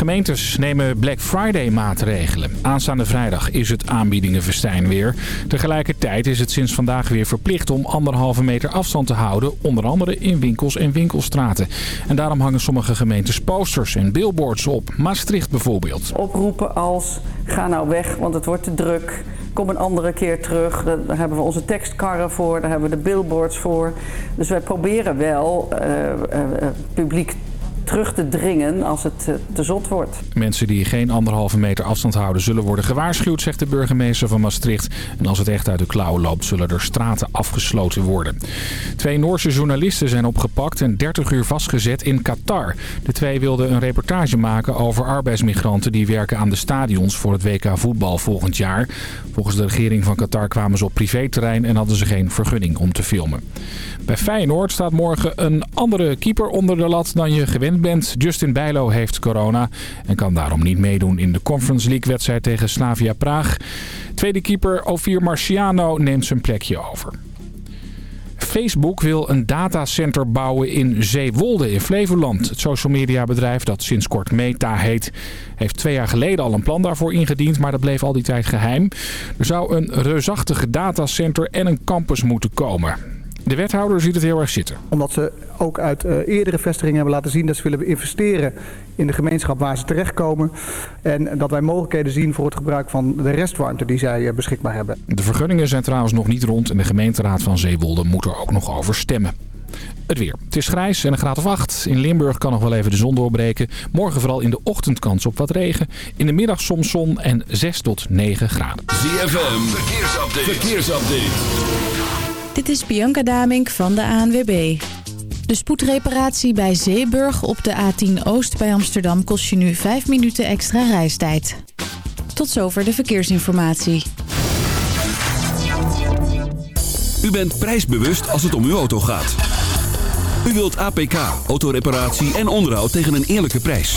Gemeentes nemen Black Friday maatregelen. Aanstaande vrijdag is het aanbiedingenfestijn weer. Tegelijkertijd is het sinds vandaag weer verplicht om anderhalve meter afstand te houden. Onder andere in winkels en winkelstraten. En daarom hangen sommige gemeentes posters en billboards op. Maastricht bijvoorbeeld. Oproepen als ga nou weg, want het wordt te druk. Kom een andere keer terug. Daar hebben we onze tekstkarren voor. Daar hebben we de billboards voor. Dus wij proberen wel uh, publiek terug te dringen als het eh, te zot wordt. Mensen die geen anderhalve meter afstand houden zullen worden gewaarschuwd, zegt de burgemeester van Maastricht. En als het echt uit de klauwen loopt, zullen er straten afgesloten worden. Twee Noorse journalisten zijn opgepakt en 30 uur vastgezet in Qatar. De twee wilden een reportage maken over arbeidsmigranten die werken aan de stadions voor het WK voetbal volgend jaar. Volgens de regering van Qatar kwamen ze op privéterrein en hadden ze geen vergunning om te filmen. Bij Feyenoord staat morgen een andere keeper onder de lat dan je gewend bent. Justin Bijlo heeft corona en kan daarom niet meedoen in de Conference League wedstrijd tegen Slavia Praag. Tweede keeper Ovier Marciano neemt zijn plekje over. Facebook wil een datacenter bouwen in Zeewolde in Flevoland. Het social media bedrijf dat sinds kort Meta heet... heeft twee jaar geleden al een plan daarvoor ingediend... maar dat bleef al die tijd geheim. Er zou een reusachtige datacenter en een campus moeten komen. De wethouder ziet het heel erg zitten. Omdat ze ook uit uh, eerdere vestigingen hebben laten zien dat ze willen investeren in de gemeenschap waar ze terechtkomen. En dat wij mogelijkheden zien voor het gebruik van de restwarmte die zij uh, beschikbaar hebben. De vergunningen zijn trouwens nog niet rond en de gemeenteraad van Zeewolde moet er ook nog over stemmen. Het weer. Het is grijs en een graad of 8. In Limburg kan nog wel even de zon doorbreken. Morgen vooral in de ochtend kans op wat regen. In de middag soms zon en 6 tot 9 graden. ZFM, verkeersupdate. verkeersupdate. Dit is Bianca Damink van de ANWB. De spoedreparatie bij Zeeburg op de A10 Oost bij Amsterdam kost je nu 5 minuten extra reistijd. Tot zover de verkeersinformatie. U bent prijsbewust als het om uw auto gaat. U wilt APK, autoreparatie en onderhoud tegen een eerlijke prijs.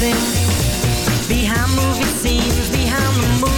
dancing. Behind movie scenes, behind the movie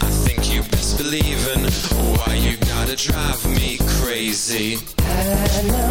Z.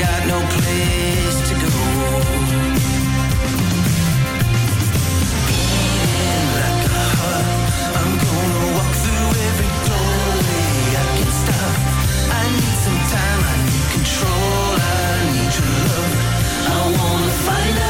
got no place to go. Beating like a heart, I'm gonna walk through every doorway I can stop. I need some time, I need control, I need your love. I wanna find out.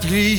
Three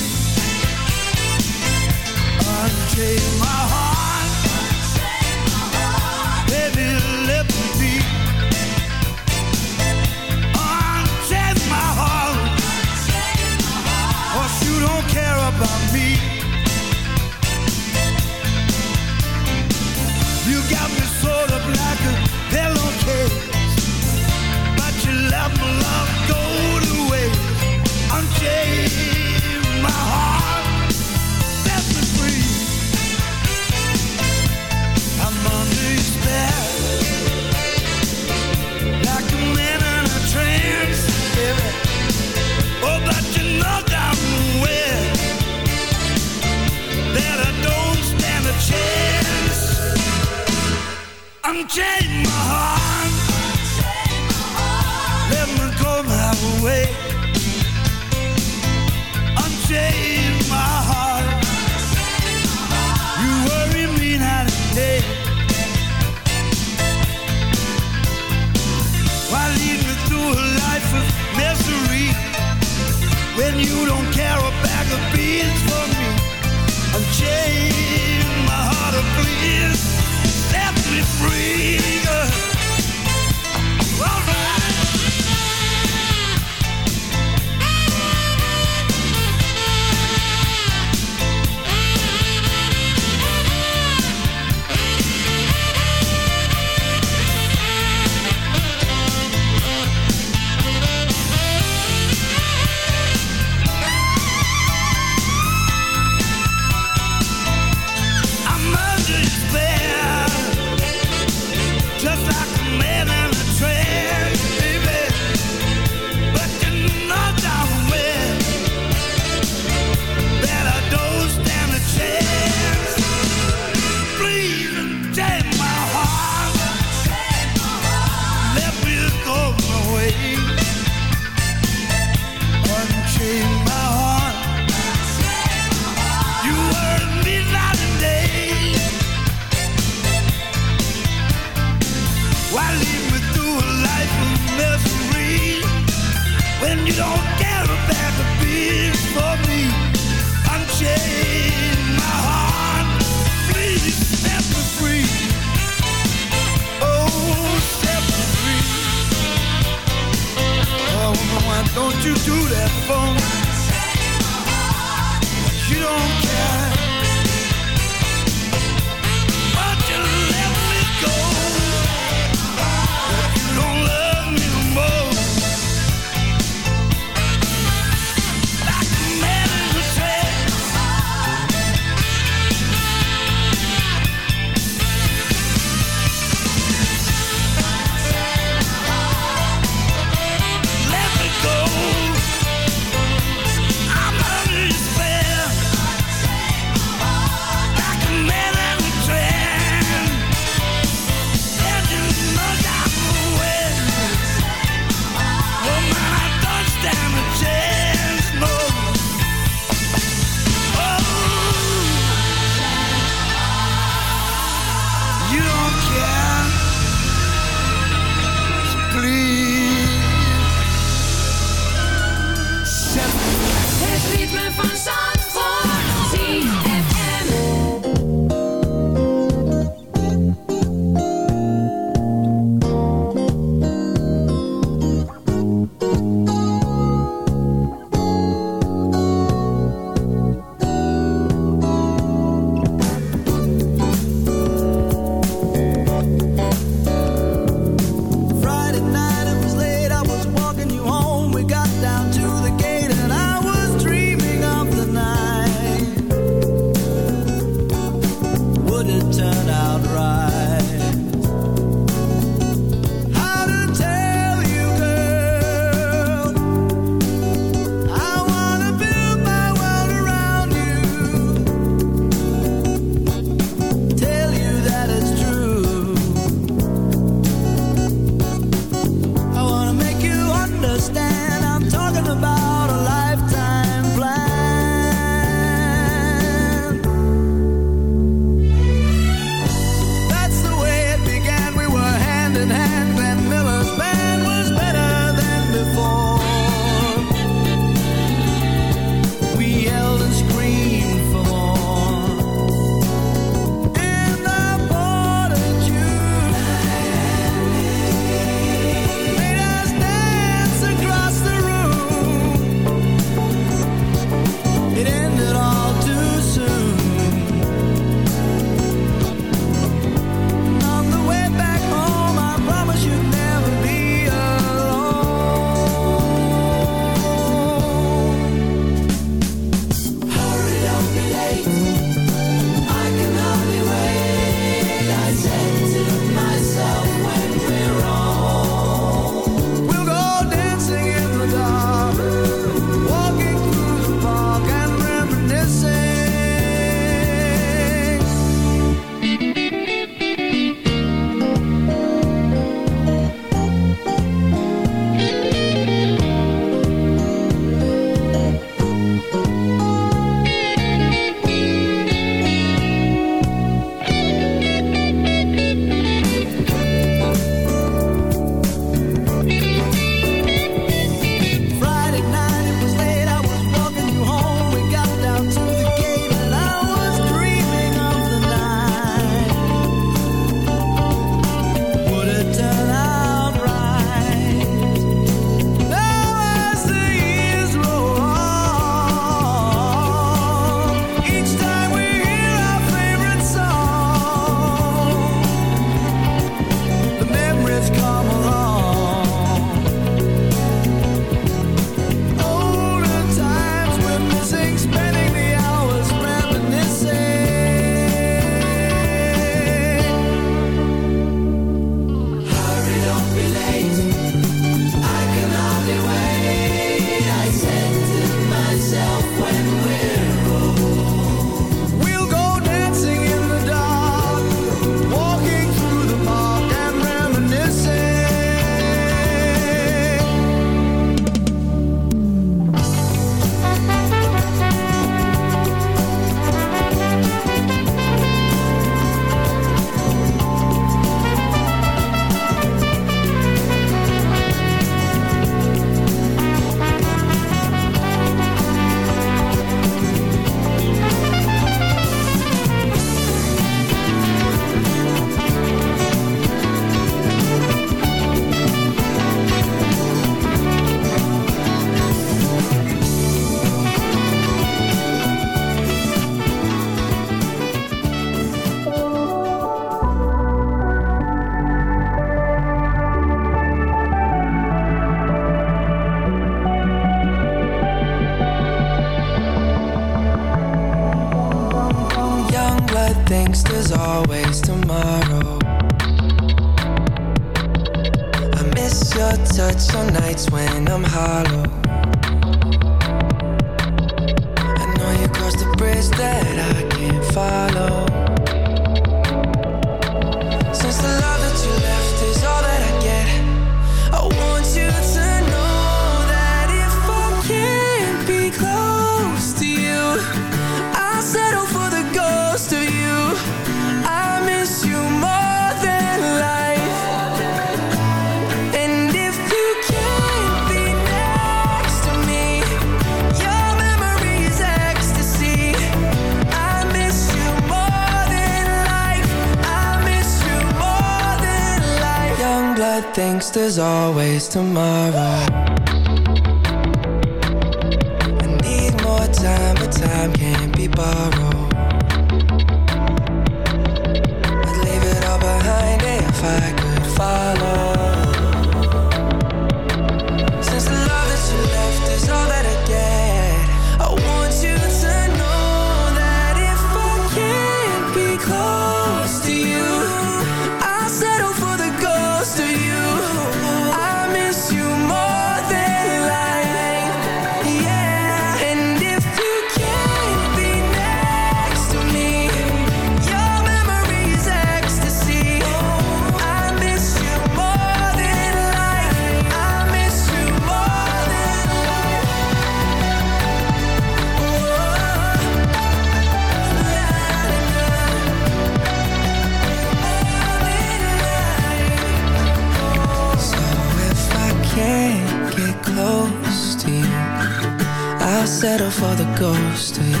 ghost of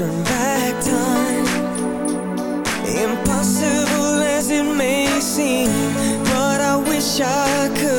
turn back time. Impossible as it may seem But I wish I could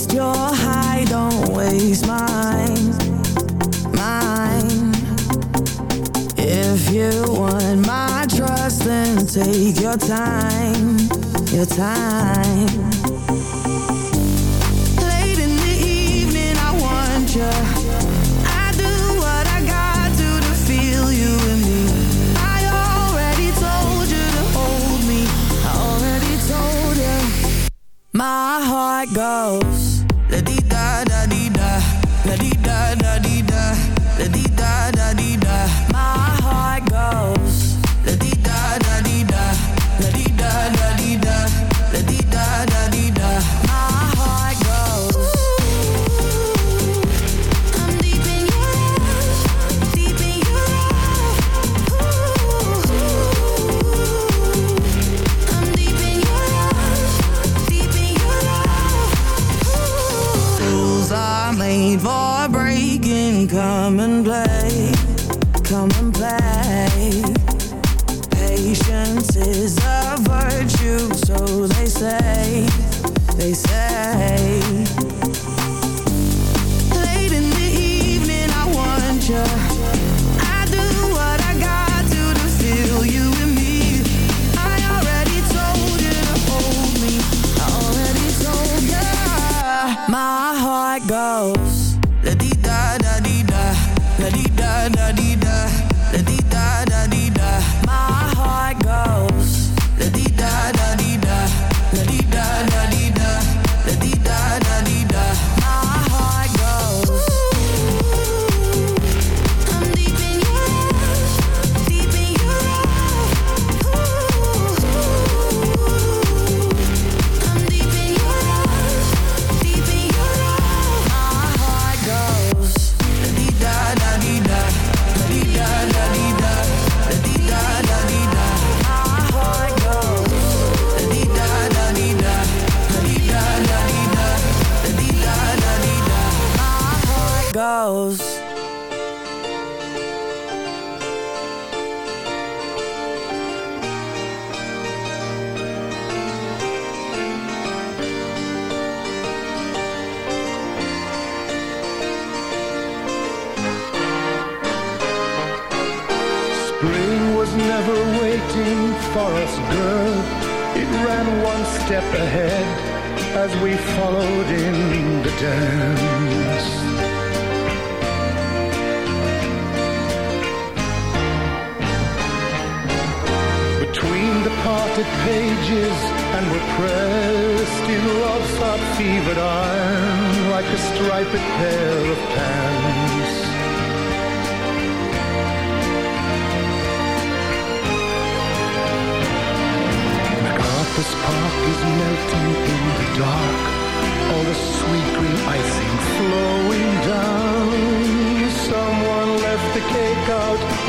waste your high, don't waste mine, mine. If you want my trust, then take your time, your time. Late in the evening, I want you. My heart goes Love.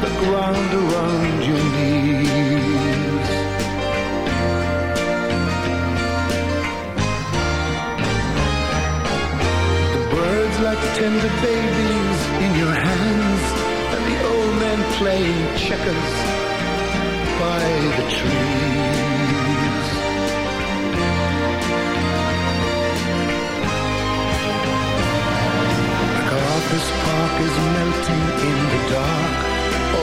the ground around your knees. The birds like tender babies in your hands, and the old men playing checkers by the trees. Like this park is melting in the dark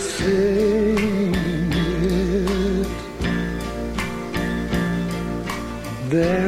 sing it. There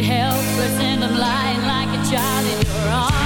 helpless and I'm lying like a child in your arms.